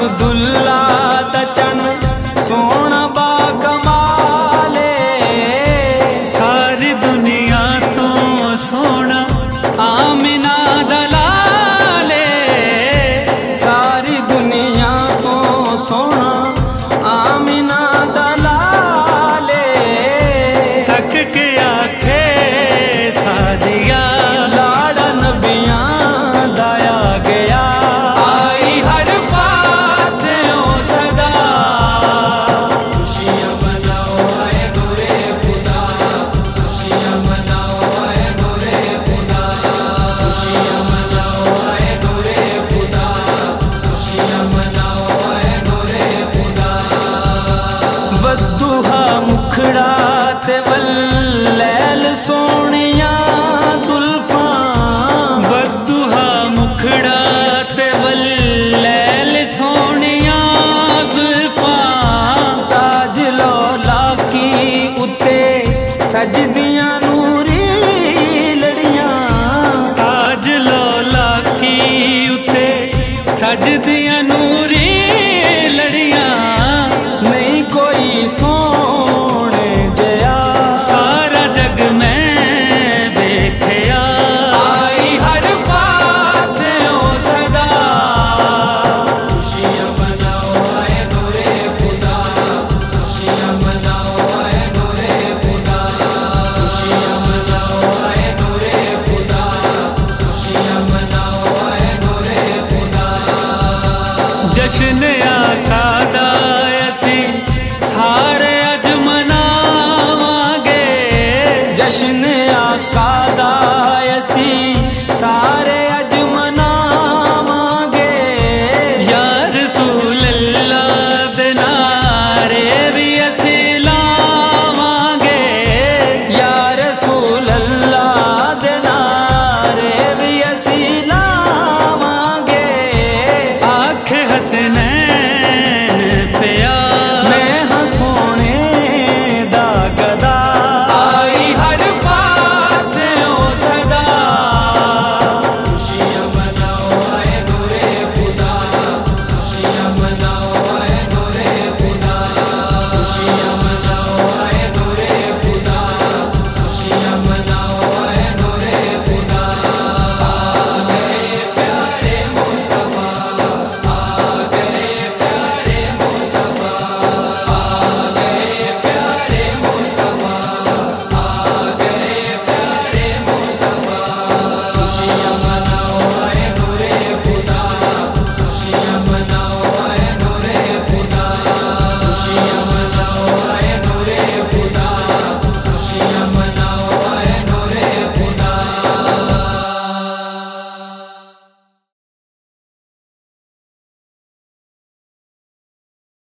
আবদুল্লাহ जश्न आखादा असी सारे अज मनावांगे जश्न आखा